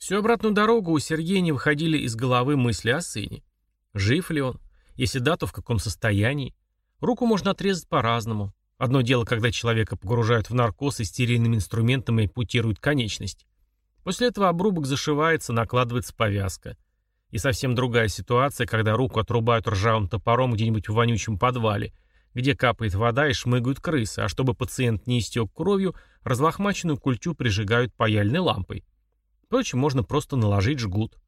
Всю обратную дорогу у Сергея не выходили из головы мысли о сыне. Жив ли он? Если да, то в каком состоянии? Руку можно отрезать по-разному. Одно дело, когда человека погружают в наркоз и стерильным инструментом и путируют конечность. После этого обрубок зашивается, накладывается повязка. И совсем другая ситуация, когда руку отрубают ржавым топором где-нибудь в вонючем подвале, где капает вода и шмыгают крысы, а чтобы пациент не истек кровью, разлохмаченную культю прижигают паяльной лампой. Впрочем, можно просто наложить жгут.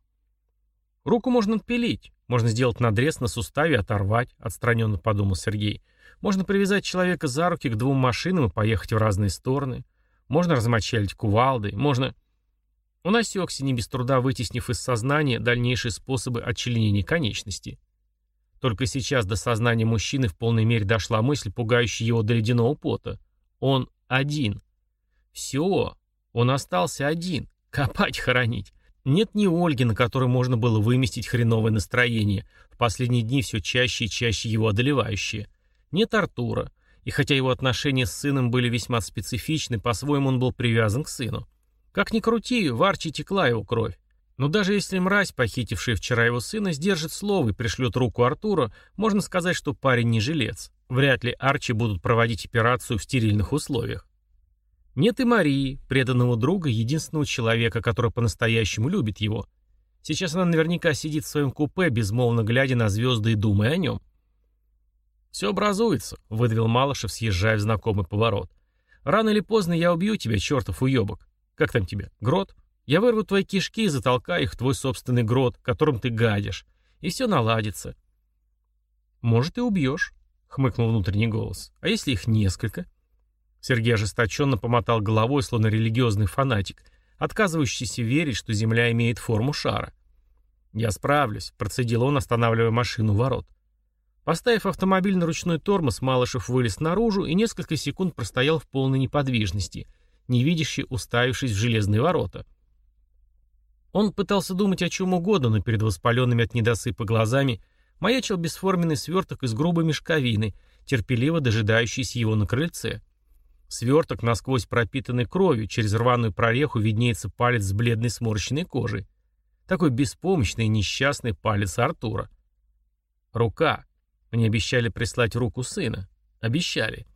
Руку можно отпилить, можно сделать надрез на суставе оторвать, отстраненно подумал Сергей. Можно привязать человека за руки к двум машинам и поехать в разные стороны. Можно размочалить кувалдой, можно... Он осекся, не без труда вытеснив из сознания дальнейшие способы отчленения конечности. Только сейчас до сознания мужчины в полной мере дошла мысль, пугающая его до ледяного пота. Он один. Все, он остался один. Копать, хоронить. Нет ни Ольги, на которой можно было выместить хреновое настроение, в последние дни все чаще и чаще его одолевающее. Нет Артура. И хотя его отношения с сыном были весьма специфичны, по-своему он был привязан к сыну. Как ни крути, в Арчи текла его кровь. Но даже если мразь, похитившая вчера его сына, сдержит слово и пришлет руку Артура, можно сказать, что парень не жилец. Вряд ли Арчи будут проводить операцию в стерильных условиях. Нет и Марии, преданного друга, единственного человека, который по-настоящему любит его. Сейчас она наверняка сидит в своем купе, безмолвно глядя на звезды и думая о нем. «Все образуется», — выдавил Малышев, съезжая в знакомый поворот. «Рано или поздно я убью тебя, чертов уебок. Как там тебя? Грот? Я вырву твои кишки и затолкаю их в твой собственный грот, которым ты гадишь. И все наладится. Может, и убьешь, хмыкнул внутренний голос. А если их несколько? Сергей ожесточенно помотал головой, словно религиозный фанатик, отказывающийся верить, что Земля имеет форму шара. «Я справлюсь», — процедил он, останавливая машину у ворот. Поставив автомобиль на ручной тормоз, Малышев вылез наружу и несколько секунд простоял в полной неподвижности — невидяще уставившись в железные ворота. Он пытался думать о чем угодно, но перед воспаленными от недосыпа глазами маячил бесформенный сверток из грубой мешковины, терпеливо дожидающийся его на крыльце. Сверток, насквозь пропитанный кровью, через рваную прореху виднеется палец с бледной сморщенной кожей. Такой беспомощный и несчастный палец Артура. Рука. Мне обещали прислать руку сына. Обещали.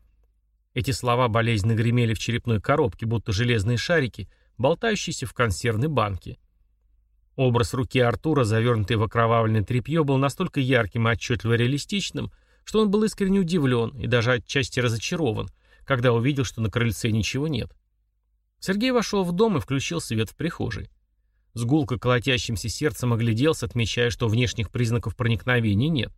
Эти слова болезненно гремели в черепной коробке, будто железные шарики, болтающиеся в консервной банке. Образ руки Артура, завернутый в окровавленное тряпье, был настолько ярким и отчетливо реалистичным, что он был искренне удивлен и даже отчасти разочарован, когда увидел, что на крыльце ничего нет. Сергей вошел в дом и включил свет в прихожей. С гулко колотящимся сердцем огляделся, отмечая, что внешних признаков проникновения нет.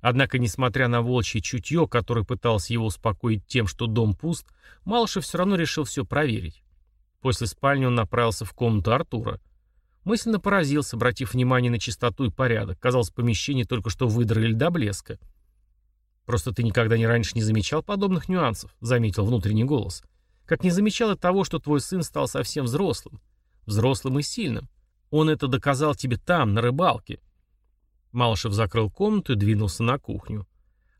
Однако, несмотря на волчье чутье, которое пытался его успокоить тем, что дом пуст, Малышев все равно решил все проверить. После спальни он направился в комнату Артура. Мысленно поразился, обратив внимание на чистоту и порядок. Казалось, помещение только что выдрали до блеска. «Просто ты никогда не раньше не замечал подобных нюансов», — заметил внутренний голос. «Как не замечал и того, что твой сын стал совсем взрослым. Взрослым и сильным. Он это доказал тебе там, на рыбалке. Малышев закрыл комнату и двинулся на кухню.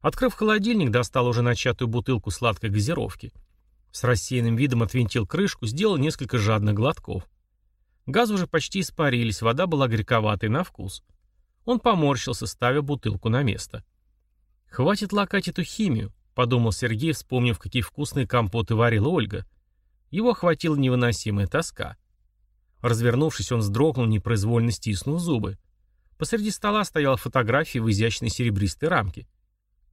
Открыв холодильник, достал уже начатую бутылку сладкой газировки. С рассеянным видом отвинтил крышку, сделал несколько жадных глотков. Газы уже почти испарились, вода была горьковатой на вкус. Он поморщился, ставя бутылку на место. «Хватит лакать эту химию», — подумал Сергей, вспомнив, какие вкусные компоты варила Ольга. Его охватила невыносимая тоска. Развернувшись, он вздрогнул, непроизвольно стиснув зубы. Посреди стола стояла фотография в изящной серебристой рамке.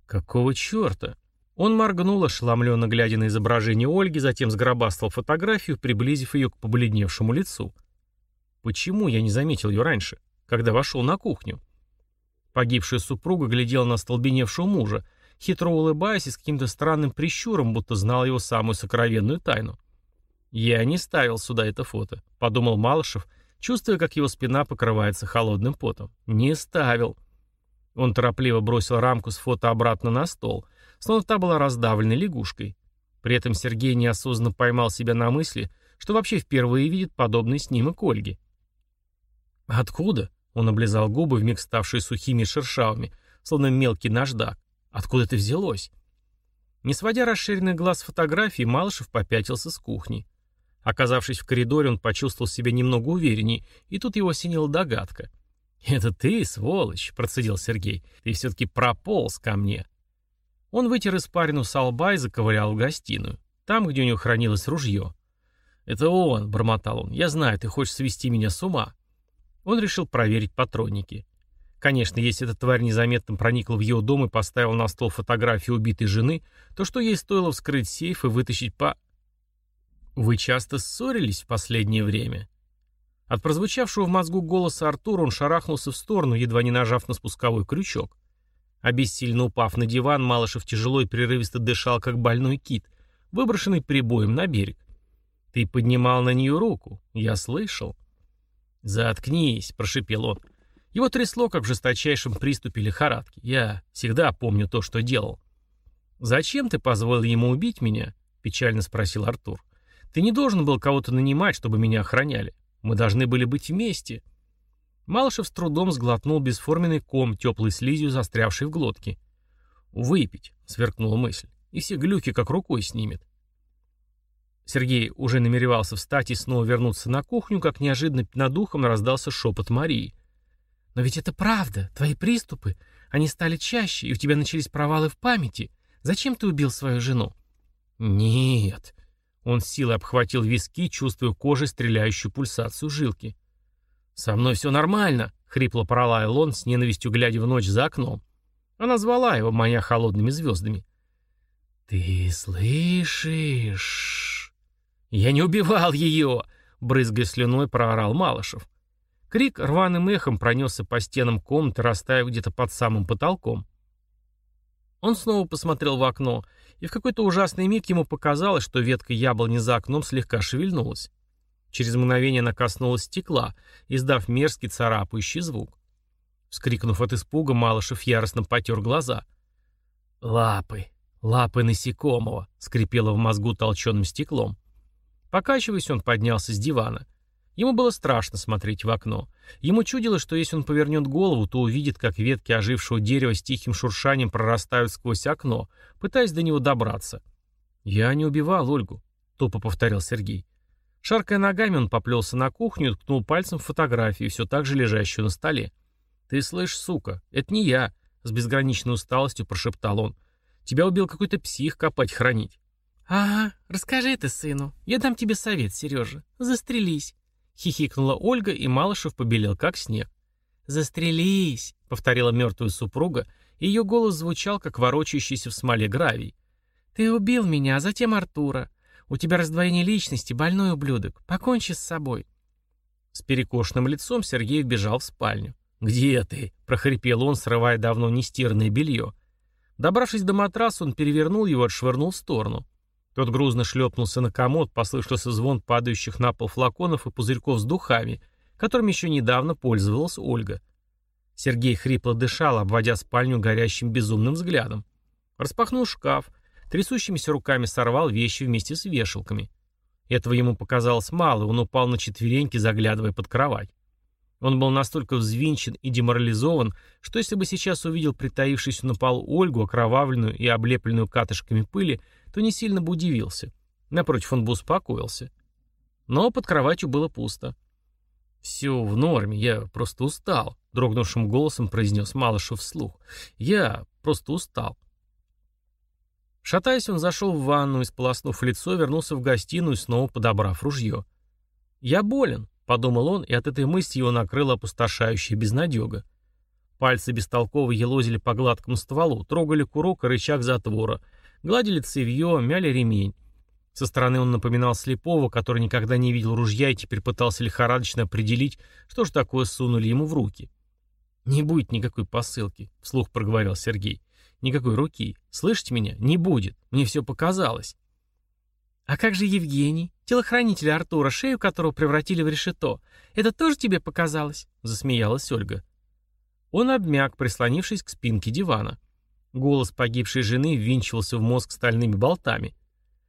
Какого черта? Он моргнул, ошеломленно глядя на изображение Ольги, затем сгробастал фотографию, приблизив ее к побледневшему лицу. Почему я не заметил ее раньше, когда вошел на кухню? Погибшая супруга глядела на столбеневшего мужа, хитро улыбаясь и с каким-то странным прищуром, будто знал его самую сокровенную тайну. «Я не ставил сюда это фото», — подумал Малышев, чувствуя, как его спина покрывается холодным потом. Не ставил. Он торопливо бросил рамку с фото обратно на стол, словно та была раздавлена лягушкой. При этом Сергей неосознанно поймал себя на мысли, что вообще впервые видит подобный снимок Ольги. «Откуда?» — он облизал губы, вмиг ставшие сухими и шершавыми, словно мелкий наждак. «Откуда это взялось?» Не сводя расширенных глаз фотографии, Малышев попятился с кухни. Оказавшись в коридоре, он почувствовал себя немного увереннее, и тут его осенила догадка. «Это ты, сволочь!» — процедил Сергей. «Ты все-таки прополз ко мне!» Он вытер испарину со лба и заковырял в гостиную. Там, где у него хранилось ружье. «Это он!» — бормотал он. «Я знаю, ты хочешь свести меня с ума!» Он решил проверить патронники. Конечно, если эта тварь незаметно проникла в его дом и поставила на стол фотографию убитой жены, то что ей стоило вскрыть сейф и вытащить по... «Вы часто ссорились в последнее время?» От прозвучавшего в мозгу голоса Артура он шарахнулся в сторону, едва не нажав на спусковой крючок. Обессильно упав на диван, Малышев тяжело и прерывисто дышал, как больной кит, выброшенный прибоем на берег. «Ты поднимал на нее руку. Я слышал». «Заткнись», — прошипел он. Его трясло, как в жесточайшем приступе лихорадки. Я всегда помню то, что делал. «Зачем ты позволил ему убить меня?» — печально спросил Артур. «Ты не должен был кого-то нанимать, чтобы меня охраняли. Мы должны были быть вместе». Малышев с трудом сглотнул бесформенный ком, теплой слизью, застрявший в глотке. «Выпить», — сверкнула мысль, — «и все глюки как рукой снимет». Сергей уже намеревался встать и снова вернуться на кухню, как неожиданно над ухом раздался шепот Марии. «Но ведь это правда, твои приступы, они стали чаще, и у тебя начались провалы в памяти. Зачем ты убил свою жену?» «Нет», он силой обхватил виски, чувствуя кожей стреляющую пульсацию жилки. «Со мной все нормально», — хрипло пролаял он, с ненавистью глядя в ночь за окном. Она звала его, моя холодными звездами. «Ты слышишь?» «Я не убивал ее!» — брызгая слюной, проорал Малышев. Крик рваным эхом пронесся по стенам комнаты, растаяв где-то под самым потолком. Он снова посмотрел в окно — и в какой-то ужасный миг ему показалось, что ветка яблони за окном слегка шевельнулась. Через мгновение она коснулась стекла, издав мерзкий царапающий звук. Вскрикнув от испуга, Малышев яростно потер глаза. «Лапы! Лапы насекомого!» — скрипело в мозгу толченым стеклом. Покачиваясь, он поднялся с дивана. Ему было страшно смотреть в окно. Ему чудилось, что если он повернет голову, то увидит, как ветки ожившего дерева с тихим шуршанием прорастают сквозь окно, пытаясь до него добраться. «Я не убивал Ольгу», — тупо повторил Сергей. Шаркая ногами, он поплелся на кухню и ткнул пальцем в фотографию, все так же лежащую на столе. «Ты слышишь, сука, это не я», — с безграничной усталостью прошептал он. «Тебя убил какой-то псих копать хранить». «Ага, расскажи это сыну. Я дам тебе совет, Сережа. Застрелись. Хихикнула Ольга, и Малышев побелел, как снег. «Застрелись!» — повторила мертвая супруга, и ее голос звучал, как ворочающийся в смоле гравий. «Ты убил меня, а затем Артура. У тебя раздвоение личности, больной ублюдок. Покончи с собой». С перекошенным лицом Сергей вбежал в спальню. «Где ты?» — прохрипел он, срывая давно нестиранное белье. Добравшись до матраса, он перевернул его и отшвырнул в сторону. Тот грузно шлепнулся на комод, послышался звон падающих на пол флаконов и пузырьков с духами, которыми еще недавно пользовалась Ольга. Сергей хрипло дышал, обводя спальню горящим безумным взглядом. Распахнул шкаф, трясущимися руками сорвал вещи вместе с вешалками. Этого ему показалось мало, он упал на четвереньки, заглядывая под кровать. Он был настолько взвинчен и деморализован, что если бы сейчас увидел притаившуюся на полу Ольгу, окровавленную и облепленную катышками пыли, то не сильно бы удивился. Напротив, он бы успокоился. Но под кроватью было пусто. «Все в норме, я просто устал», — дрогнувшим голосом произнес Малышев вслух. «Я просто устал». Шатаясь, он зашел в ванну и, сполоснув лицо, вернулся в гостиную, снова подобрав ружье. «Я болен», — подумал он, и от этой мысли его накрыла опустошающая безнадега. Пальцы бестолково елозили по гладкому стволу, трогали курок и рычаг затвора — Гладили цевье, мяли ремень. Со стороны он напоминал слепого, который никогда не видел ружья и теперь пытался лихорадочно определить, что же такое сунули ему в руки. «Не будет никакой посылки», — вслух проговорил Сергей. «Никакой руки. Слышите меня? Не будет. Мне все показалось». «А как же Евгений, телохранитель Артура, шею которого превратили в решето? Это тоже тебе показалось?» — засмеялась Ольга. Он обмяк, прислонившись к спинке дивана. Голос погибшей жены ввинчивался в мозг стальными болтами.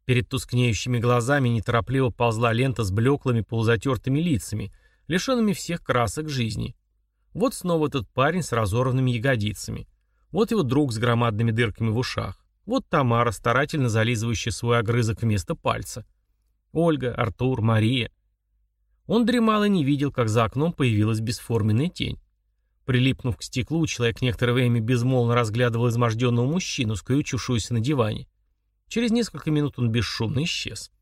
Перед тускнеющими глазами неторопливо ползла лента с блеклыми полузатертыми лицами, лишенными всех красок жизни. Вот снова этот парень с разорванными ягодицами. Вот его друг с громадными дырками в ушах. Вот Тамара, старательно зализывающая свой огрызок вместо пальца. Ольга, Артур, Мария. Он дремал и не видел, как за окном появилась бесформенная тень. Прилипнув к стеклу, человек некоторое время безмолвно разглядывал изможденного мужчину, скрючившуюся на диване. Через несколько минут он бесшумно исчез.